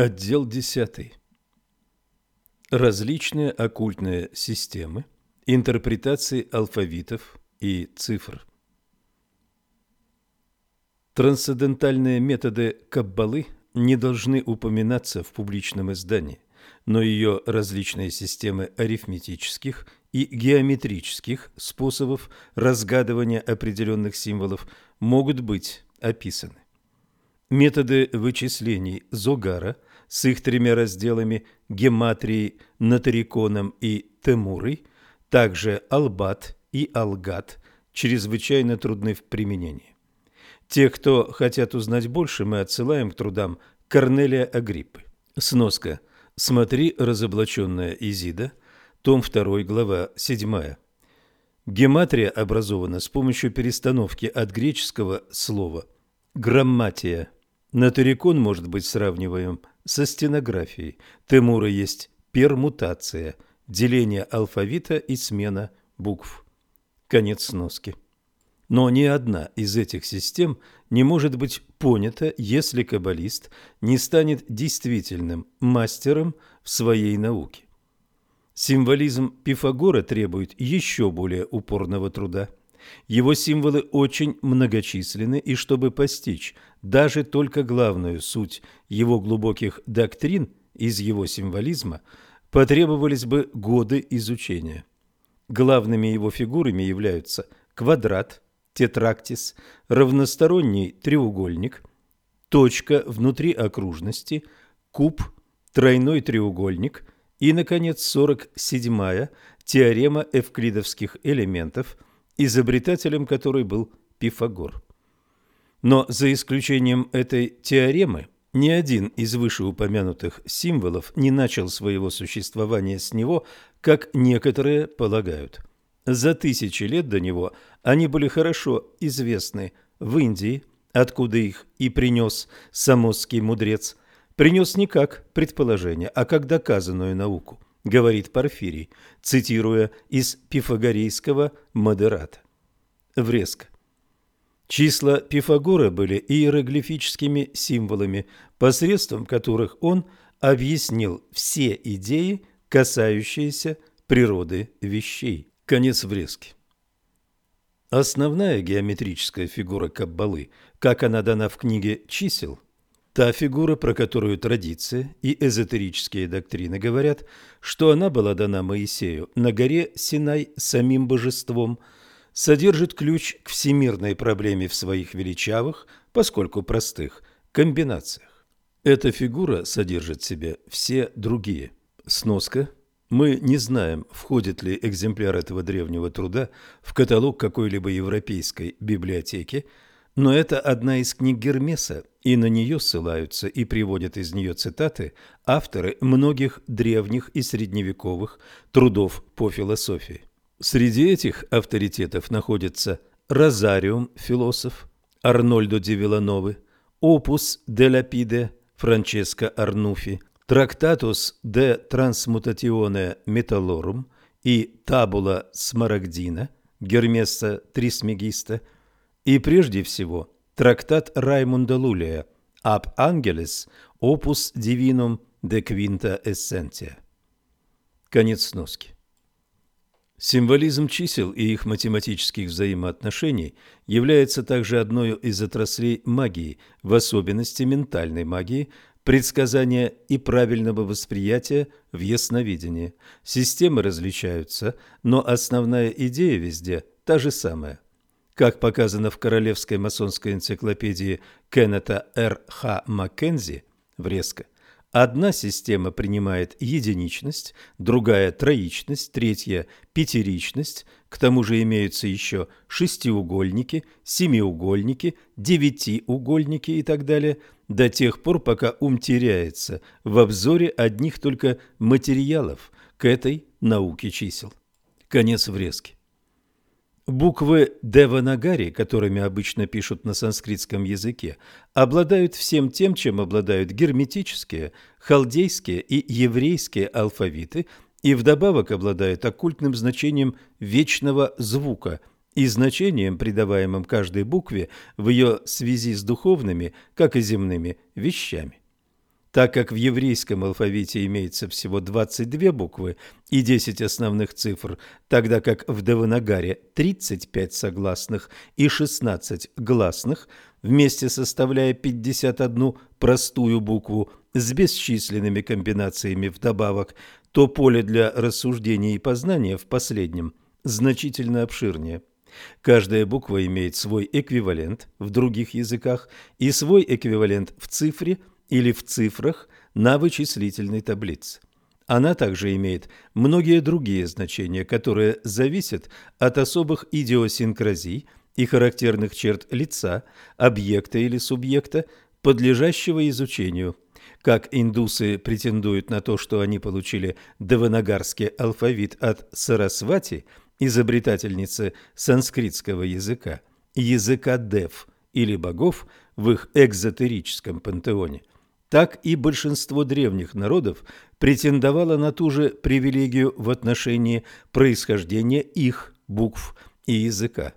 Отдел 10. Различные оккультные системы интерпретации алфавитов и цифр. Трансцендентальные методы Каббалы не должны упоминаться в публичном издании, но ее различные системы арифметических и геометрических способов разгадывания определенных символов могут быть описаны. Методы вычислений Зогара с их тремя разделами гематрией, нотариконом и темурой, также албат и алгат, чрезвычайно трудны в применении. Тех, кто хотят узнать больше, мы отсылаем к трудам Корнелия Агриппы. Сноска. Смотри «Разоблаченная Изида», том 2, глава 7. Гематрия образована с помощью перестановки от греческого слова «грамматия». Нотарикон может быть сравниваем со стенографией. Темура есть пермутация, деление алфавита и смена букв. Конец сноски. Но ни одна из этих систем не может быть понята, если каббалист не станет действительным мастером в своей науке. Символизм Пифагора требует еще более упорного труда. Его символы очень многочисленны, и чтобы постичь даже только главную суть его глубоких доктрин из его символизма, потребовались бы годы изучения. Главными его фигурами являются квадрат – тетрактис, равносторонний треугольник, точка внутри окружности, куб, тройной треугольник и, наконец, 47-я теорема эвклидовских элементов, изобретателем которой был Пифагор. Но за исключением этой теоремы, ни один из вышеупомянутых символов не начал своего существования с него, как некоторые полагают. За тысячи лет до него они были хорошо известны в Индии, откуда их и принес самосский мудрец. Принес не как предположение, а как доказанную науку, говорит Порфирий, цитируя из пифагорейского модерата. Врезка. Числа Пифагора были иероглифическими символами, посредством которых он объяснил все идеи, касающиеся природы вещей. Конец врезки. Основная геометрическая фигура Каббалы, как она дана в книге «Чисел», та фигура, про которую традиция и эзотерические доктрины говорят, что она была дана Моисею на горе Синай самим божеством, содержит ключ к всемирной проблеме в своих величавых, поскольку простых, комбинациях. Эта фигура содержит в себе все другие. Сноска мы не знаем, входит ли экземпляр этого древнего труда в каталог какой-либо европейской библиотеки, но это одна из книг Гермеса, и на нее ссылаются и приводят из нее цитаты авторы многих древних и средневековых трудов по философии. Среди этих авторитетов находятся Розариум, философ, Арнольдо ди Вилановы, Опус де Лапиде, Франческо Арнуфи, Трактатус de Transmutatione Metallorum и Табула Смарагдина Гермеса Трисмегиста и прежде всего трактат Раймунда Лулия Ab Angelis Opus Divinum de Quinta Essentia. Конец сноски. Символизм чисел и их математических взаимоотношений является также одной из отраслей магии, в особенности ментальной магии, предсказания и правильного восприятия в ясновидении. Системы различаются, но основная идея везде та же самая. Как показано в Королевской масонской энциклопедии Кеннета Р. Х. Маккензи, врезка, Одна система принимает единичность, другая – троичность, третья – пятеричность, к тому же имеются еще шестиугольники, семиугольники, девятиугольники и так далее, до тех пор, пока ум теряется в обзоре одних только материалов к этой науке чисел. Конец врезки. Буквы Деванагари, которыми обычно пишут на санскритском языке, обладают всем тем, чем обладают герметические, халдейские и еврейские алфавиты, и вдобавок обладают оккультным значением вечного звука и значением, придаваемым каждой букве в ее связи с духовными, как и земными, вещами. Так как в еврейском алфавите имеется всего 22 буквы и 10 основных цифр, тогда как в Деванагаре 35 согласных и 16 гласных, вместе составляя 51 простую букву с бесчисленными комбинациями вдобавок, то поле для рассуждения и познания в последнем значительно обширнее. Каждая буква имеет свой эквивалент в других языках и свой эквивалент в цифре – или в цифрах на вычислительной таблице. Она также имеет многие другие значения, которые зависят от особых идиосинкразий и характерных черт лица, объекта или субъекта, подлежащего изучению. Как индусы претендуют на то, что они получили деванагарский алфавит от Сарасвати, изобретательницы санскритского языка, языка дев или богов в их экзотерическом пантеоне – так и большинство древних народов претендовало на ту же привилегию в отношении происхождения их букв и языка.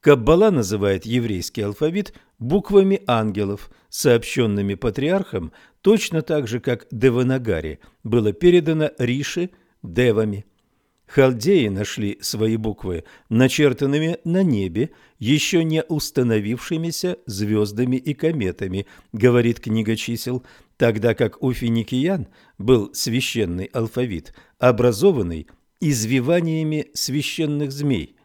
Каббала называет еврейский алфавит буквами ангелов, сообщенными патриархом, точно так же, как Деванагари было передано Риши девами. Халдеи нашли свои буквы начертанными на небе, еще не установившимися звездами и кометами, говорит книга чисел, тогда как у финикиян был священный алфавит, образованный извиваниями священных змей.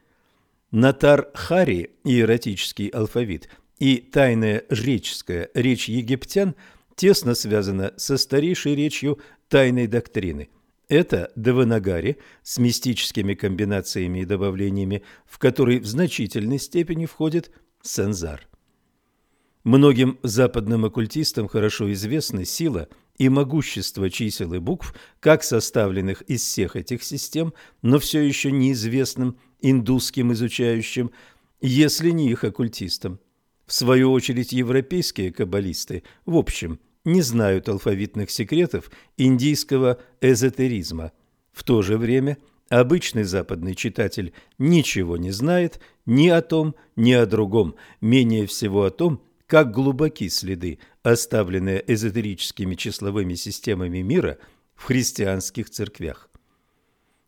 Натар-Хари, иеротический алфавит, и тайная жреческая речь египтян тесно связана со старейшей речью тайной доктрины – это Деванагари с мистическими комбинациями и добавлениями, в который в значительной степени входит Сензар. Многим западным оккультистам хорошо известны сила и могущество чисел и букв, как составленных из всех этих систем, но все еще неизвестным индусским изучающим, если не их оккультистам. В свою очередь европейские каббалисты, в общем, не знают алфавитных секретов индийского эзотеризма. В то же время обычный западный читатель ничего не знает ни о том, ни о другом, менее всего о том, как глубоки следы, оставленные эзотерическими числовыми системами мира в христианских церквях.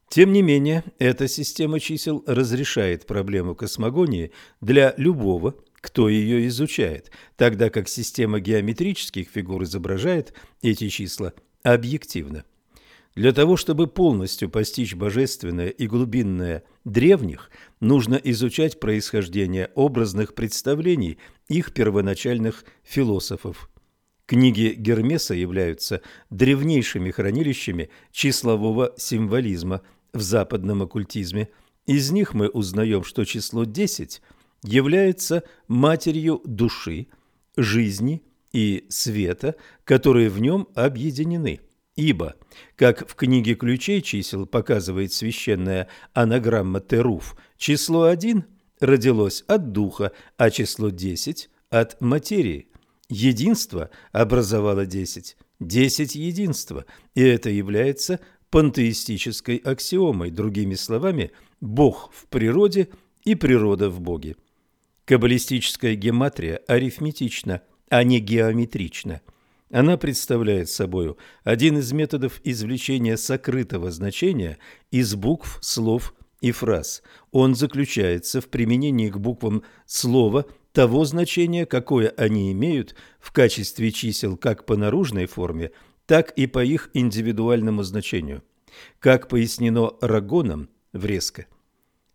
Тем не менее, эта система чисел разрешает проблему космогонии для любого кто ее изучает, тогда как система геометрических фигур изображает эти числа объективно. Для того, чтобы полностью постичь божественное и глубинное древних, нужно изучать происхождение образных представлений их первоначальных философов. Книги Гермеса являются древнейшими хранилищами числового символизма в западном оккультизме. Из них мы узнаем, что число 10 – является матерью души, жизни и света, которые в нем объединены. Ибо, как в книге ключей чисел показывает священная анаграмма Теруф, число 1 родилось от духа, а число 10 – от материи. Единство образовало 10, 10 единства, и это является пантеистической аксиомой, другими словами, Бог в природе и природа в Боге. Каббалистическая гематрия арифметична, а не геометрична. Она представляет собой один из методов извлечения сокрытого значения из букв, слов и фраз. Он заключается в применении к буквам слова того значения, какое они имеют в качестве чисел как по наружной форме, так и по их индивидуальному значению. Как пояснено Рагоном в резко –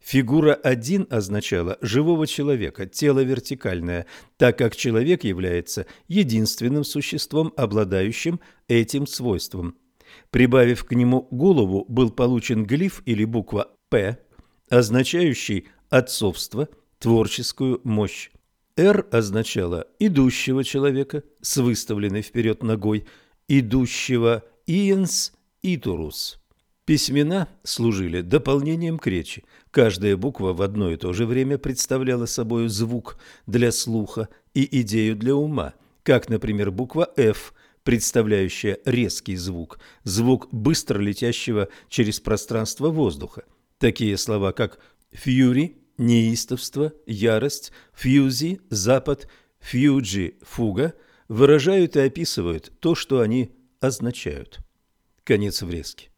Фигура 1 означала живого человека, тело вертикальное, так как человек является единственным существом, обладающим этим свойством. Прибавив к нему голову, был получен глиф или буква «П», означающий отцовство, творческую мощь. «Р» означало идущего человека с выставленной вперед ногой, идущего «иенс итурус». Письмена служили дополнением к речи. Каждая буква в одно и то же время представляла собой звук для слуха и идею для ума, как, например, буква «Ф», представляющая резкий звук, звук быстро летящего через пространство воздуха. Такие слова, как «фьюри» – неистовство, ярость, «фьюзи» – запад, «фьюджи» – фуга, выражают и описывают то, что они означают. Конец врезки.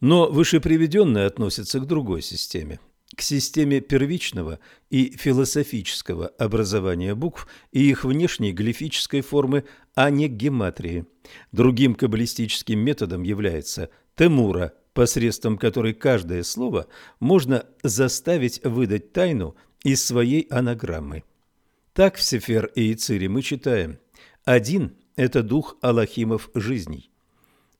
Но вышеприведенное относится к другой системе, к системе первичного и философического образования букв и их внешней глифической формы, а не к гематрии. Другим каббалистическим методом является темура, посредством которой каждое слово можно заставить выдать тайну из своей анаграммы. Так в Сефер и Ицире мы читаем «Один – это дух Аллахимов жизней».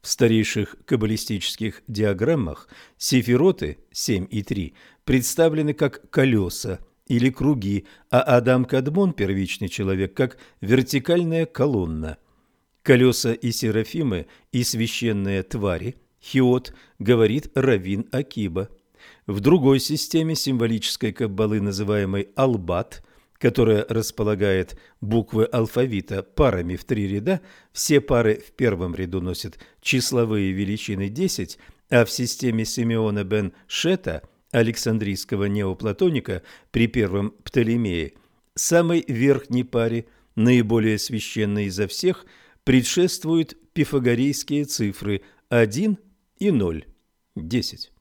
В старейших каббалистических диаграммах сефироты 7 и 3 представлены как колеса или круги, а Адам Кадмон, первичный человек, как вертикальная колонна. Колеса и серафимы и священные твари, хиот, говорит Равин Акиба. В другой системе символической каббалы, называемой Албат, которая располагает буквы алфавита парами в три ряда, все пары в первом ряду носят числовые величины 10, а в системе Симеона бен Шета, Александрийского неоплатоника при первом Птолемее, самой верхней паре, наиболее священной изо всех, предшествуют пифагорейские цифры 1 и 0, 10.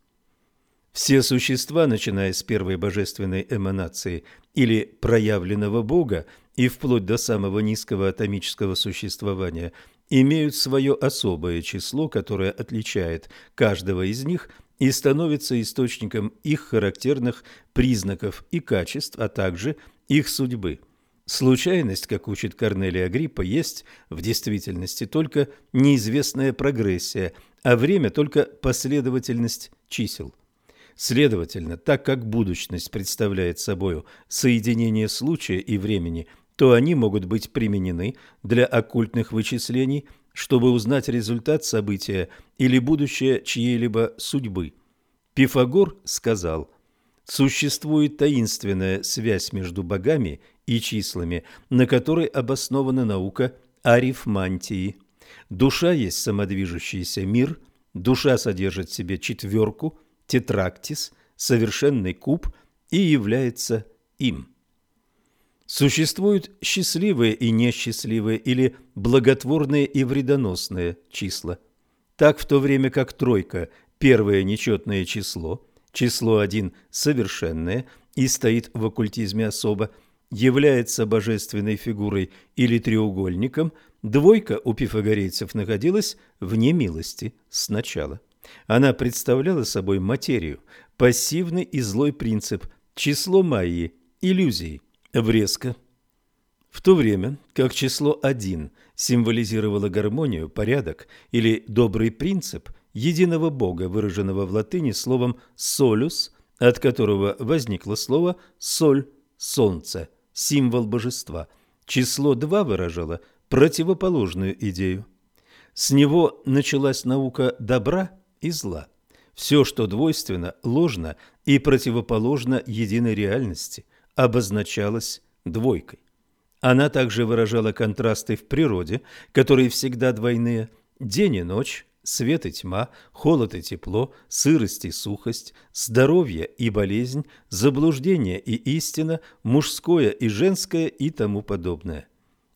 Все существа, начиная с первой божественной эманации или проявленного Бога и вплоть до самого низкого атомического существования, имеют свое особое число, которое отличает каждого из них и становится источником их характерных признаков и качеств, а также их судьбы. Случайность, как учит Корнелия Агриппа, есть в действительности только неизвестная прогрессия, а время только последовательность чисел. Следовательно, так как будущность представляет собою соединение случая и времени, то они могут быть применены для оккультных вычислений, чтобы узнать результат события или будущее чьей-либо судьбы. Пифагор сказал, существует таинственная связь между богами и числами, на которой обоснована наука арифмантии. Душа есть самодвижущийся мир, душа содержит в себе четверку – тетрактис, совершенный куб и является им. Существуют счастливые и несчастливые или благотворные и вредоносные числа. Так в то время как тройка – первое нечетное число, число один совершенное и стоит в оккультизме особо, является божественной фигурой или треугольником, двойка у пифагорейцев находилась вне милости сначала. Она представляла собой материю, пассивный и злой принцип, число Майи, иллюзии, врезка. В то время как число 1 символизировало гармонию, порядок или добрый принцип единого Бога, выраженного в латыни словом «солюс», от которого возникло слово «соль», «солнце», символ божества. Число 2 выражало противоположную идею. С него началась наука добра – и зла. Все, что двойственно, ложно и противоположно единой реальности, обозначалось двойкой. Она также выражала контрасты в природе, которые всегда двойные – день и ночь, свет и тьма, холод и тепло, сырость и сухость, здоровье и болезнь, заблуждение и истина, мужское и женское и тому подобное.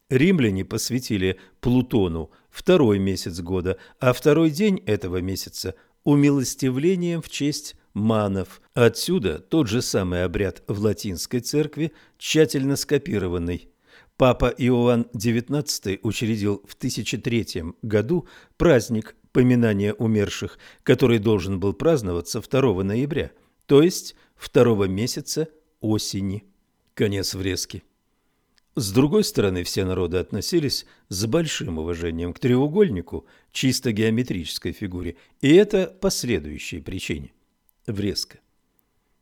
Римляне посвятили Плутону второй месяц года, а второй день этого месяца – умилостивлением в честь манов. Отсюда тот же самый обряд в латинской церкви, тщательно скопированный. Папа Иоанн XIX учредил в 1003 году праздник поминания умерших, который должен был праздноваться 2 ноября, то есть второго месяца осени. Конец врезки. С другой стороны, все народы относились с большим уважением к треугольнику, чисто геометрической фигуре, и это по следующей причине. Врезка.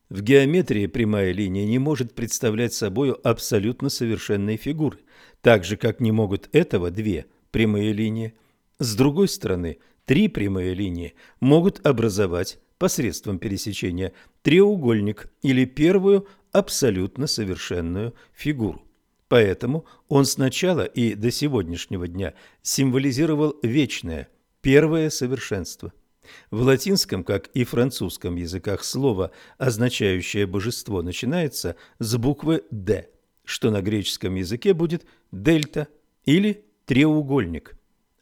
В геометрии прямая линия не может представлять собой абсолютно совершенной фигуры, так же, как не могут этого две прямые линии. С другой стороны, три прямые линии могут образовать посредством пересечения треугольник или первую абсолютно совершенную фигуру. Поэтому он сначала и до сегодняшнего дня символизировал вечное, первое совершенство. В латинском, как и французском языках слово, означающее божество, начинается с буквы «д», что на греческом языке будет «дельта» или треугольник.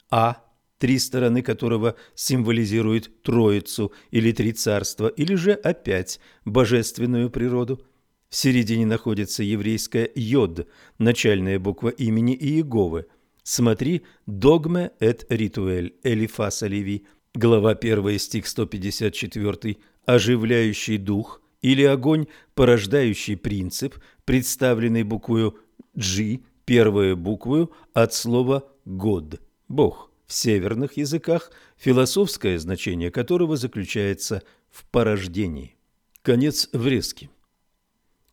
А – три стороны которого символизируют Троицу или Три Царства, или же опять божественную природу. В середине находится еврейская «йод», начальная буква имени Иеговы. Смотри «Догме et rituel» Элифас Оливи, глава 1, стих 154, оживляющий дух или огонь, порождающий принцип, представленный буквою «G», первую букву от слова «год» – «бог» в северных языках, философское значение которого заключается в порождении. Конец врезки.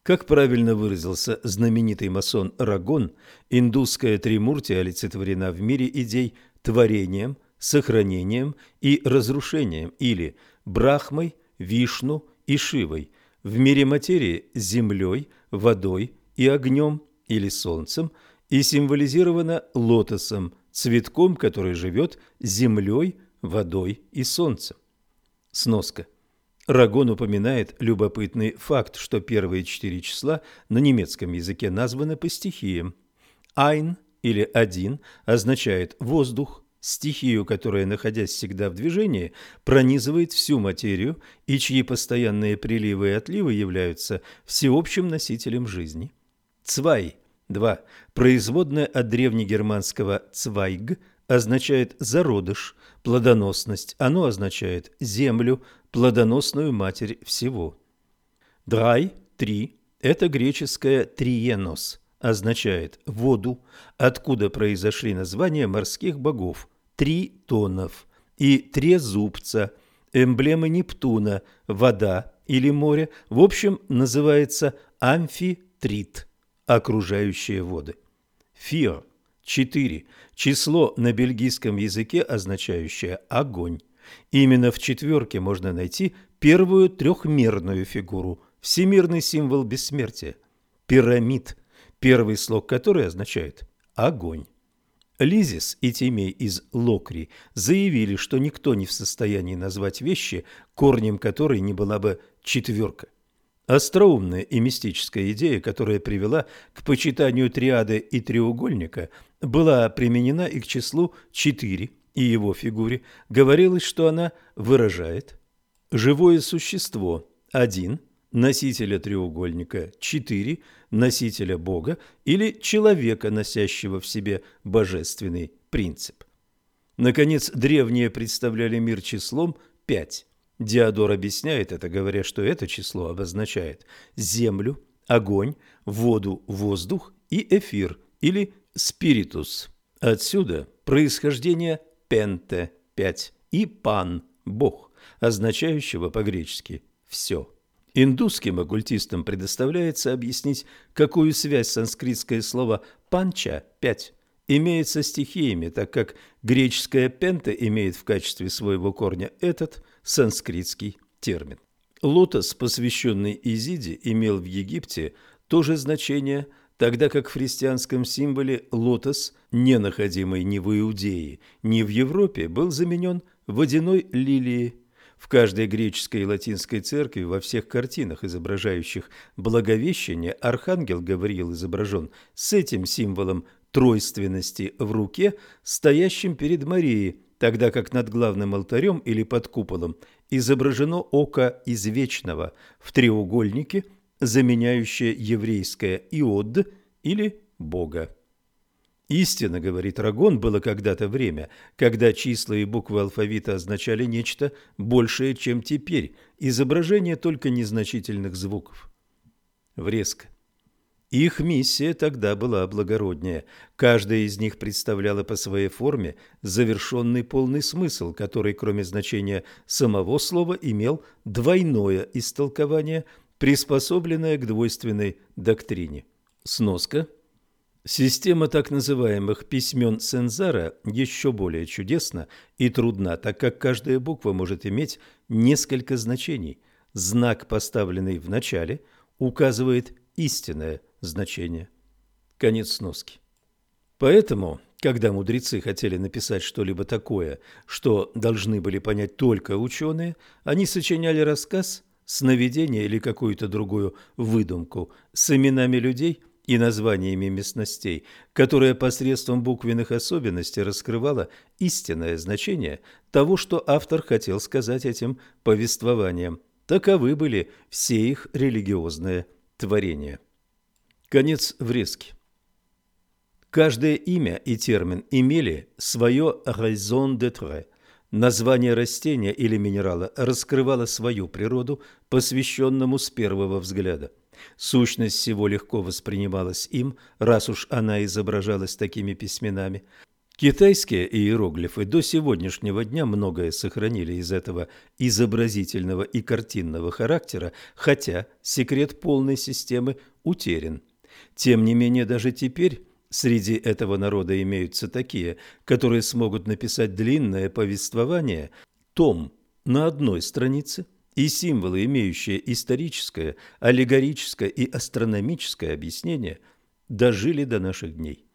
Как правильно выразился знаменитый масон Рагон, индусская тримуртия олицетворена в мире идей творением, сохранением и разрушением или Брахмой, Вишну и Шивой, в мире материи – землей, водой и огнем или солнцем и символизирована лотосом, цветком, который живет землей, водой и солнцем. Сноска. Рагон упоминает любопытный факт, что первые четыре числа на немецком языке названы по стихиям. «Ein» или «один» означает «воздух», стихию, которая, находясь всегда в движении, пронизывает всю материю и чьи постоянные приливы и отливы являются всеобщим носителем жизни. «Цвай» – два. Производное от древнегерманского «цвайг» означает «зародыш», «плодоносность». Оно означает «землю», плодоносную матерь всего. Драй – три. Это греческое «триенос», означает «воду», откуда произошли названия морских богов – тритонов и трезубца, эмблемы Нептуна, вода или море, в общем, называется амфитрит, окружающие воды. Фио – четыре. Число на бельгийском языке, означающее огонь. Именно в четверке можно найти первую трехмерную фигуру, всемирный символ бессмертия – пирамид, первый слог которой означает «огонь». Лизис и Тимей из Локри заявили, что никто не в состоянии назвать вещи, корнем которой не была бы четверка. Остроумная и мистическая идея, которая привела к почитанию триады и треугольника, была применена и к числу четыре и его фигуре говорилось, что она выражает живое существо – один, носителя треугольника – четыре, носителя Бога или человека, носящего в себе божественный принцип. Наконец, древние представляли мир числом пять. Диодор объясняет это, говоря, что это число обозначает землю, огонь, воду, воздух и эфир или спиритус. Отсюда происхождение пенте – пять, и пан – бог, означающего по-гречески «все». Индусским оккультистам предоставляется объяснить, какую связь санскритское слово «панча» – «пять» имеет со стихиями, так как греческое «пента» имеет в качестве своего корня этот санскритский термин. Лотос, посвященный Изиде, имел в Египте то же значение – тогда как в христианском символе лотос, не находимый ни в Иудее, ни в Европе, был заменен водяной лилией. В каждой греческой и латинской церкви во всех картинах, изображающих Благовещение, архангел Гавриил изображен с этим символом тройственности в руке, стоящим перед Марией, тогда как над главным алтарем или под куполом изображено око извечного в треугольнике – заменяющее еврейское «иод» или «бога». Истинно, говорит Рагон, было когда-то время, когда числа и буквы алфавита означали нечто большее, чем теперь, изображение только незначительных звуков. Врезка. Их миссия тогда была благороднее. Каждая из них представляла по своей форме завершенный полный смысл, который, кроме значения самого слова, имел двойное истолкование – приспособленная к двойственной доктрине. Сноска. Система так называемых письмен Сензара еще более чудесна и трудна, так как каждая буква может иметь несколько значений. Знак, поставленный в начале, указывает истинное значение. Конец сноски. Поэтому, когда мудрецы хотели написать что-либо такое, что должны были понять только ученые, они сочиняли рассказ – сновидение или какую-то другую выдумку с именами людей, и названиями местностей, которая посредством буквенных особенностей раскрывала истинное значение того, что автор хотел сказать этим повествованием. Таковы были все их религиозные творения. Конец врезки. Каждое имя и термин имели свое raison d'être. Название растения или минерала раскрывало свою природу, посвященному с первого взгляда – Сущность всего легко воспринималась им, раз уж она изображалась такими письменами. Китайские иероглифы до сегодняшнего дня многое сохранили из этого изобразительного и картинного характера, хотя секрет полной системы утерян. Тем не менее, даже теперь среди этого народа имеются такие, которые смогут написать длинное повествование, том на одной странице – и символы, имеющие историческое, аллегорическое и астрономическое объяснение, дожили до наших дней.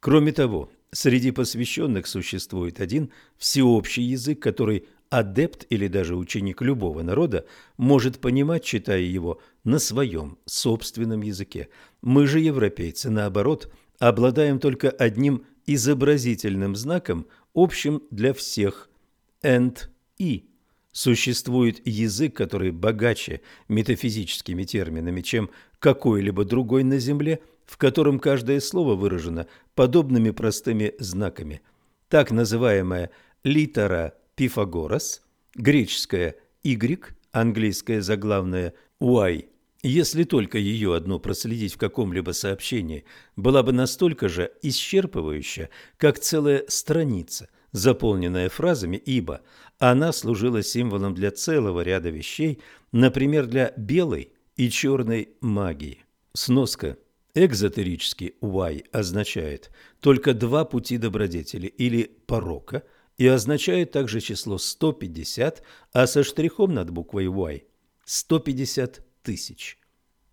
Кроме того, среди посвященных существует один всеобщий язык, который адепт или даже ученик любого народа может понимать, читая его на своем собственном языке. Мы же, европейцы, наоборот, обладаем только одним изобразительным знаком, общим для всех – «and» и Существует язык, который богаче метафизическими терминами, чем какой-либо другой на Земле, в котором каждое слово выражено подобными простыми знаками. Так называемая литера Пифагорас, греческая Y, английское заглавное Y, если только ее одно проследить в каком-либо сообщении, была бы настолько же исчерпывающая, как целая страница, заполненная фразами, ибо она служила символом для целого ряда вещей, например, для белой и черной магии. Сноска. Экзотерический «y» означает только два пути добродетели или порока и означает также число 150, а со штрихом над буквой «y» – 150 тысяч.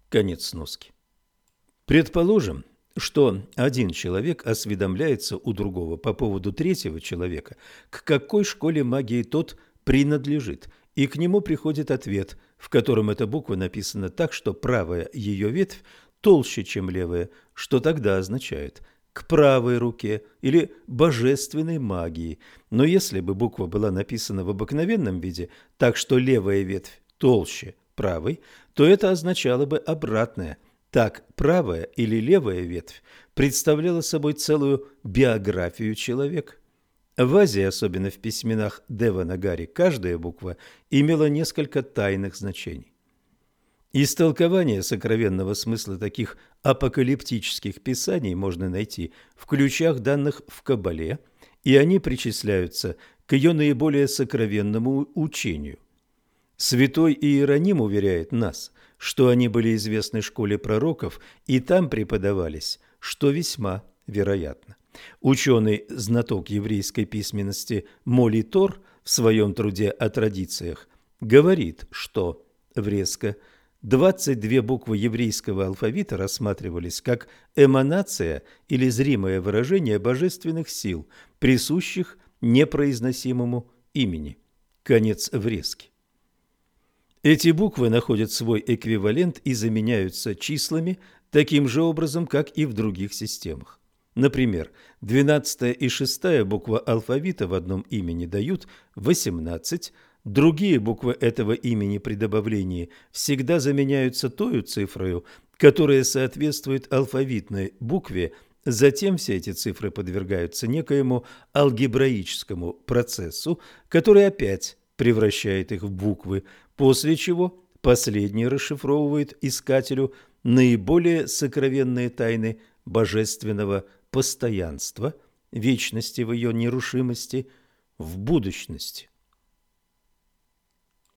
Конец сноски. Предположим, что один человек осведомляется у другого по поводу третьего человека, к какой школе магии тот принадлежит, и к нему приходит ответ, в котором эта буква написана так, что правая ее ветвь толще, чем левая, что тогда означает «к правой руке» или «божественной магии». Но если бы буква была написана в обыкновенном виде, так что левая ветвь толще правой, то это означало бы обратное – так, правая или левая ветвь представляла собой целую биографию человека. В Азии, особенно в письменах Девана Гарри, каждая буква имела несколько тайных значений. Истолкование сокровенного смысла таких апокалиптических писаний можно найти в ключах данных в Кабале, и они причисляются к ее наиболее сокровенному учению. Святой Иероним уверяет нас, что они были известны школе пророков и там преподавались, что весьма вероятно. Ученый-знаток еврейской письменности Моли Тор в своем труде о традициях говорит, что врезко 22 буквы еврейского алфавита рассматривались как эманация или зримое выражение божественных сил, присущих непроизносимому имени. Конец врезки. Эти буквы находят свой эквивалент и заменяются числами таким же образом, как и в других системах. Например, 12 и 6 буква алфавита в одном имени дают 18, другие буквы этого имени при добавлении всегда заменяются той цифрой, которая соответствует алфавитной букве, затем все эти цифры подвергаются некоему алгебраическому процессу, который опять превращает их в буквы, после чего последний расшифровывает искателю наиболее сокровенные тайны божественного постоянства, вечности в ее нерушимости, в будущности.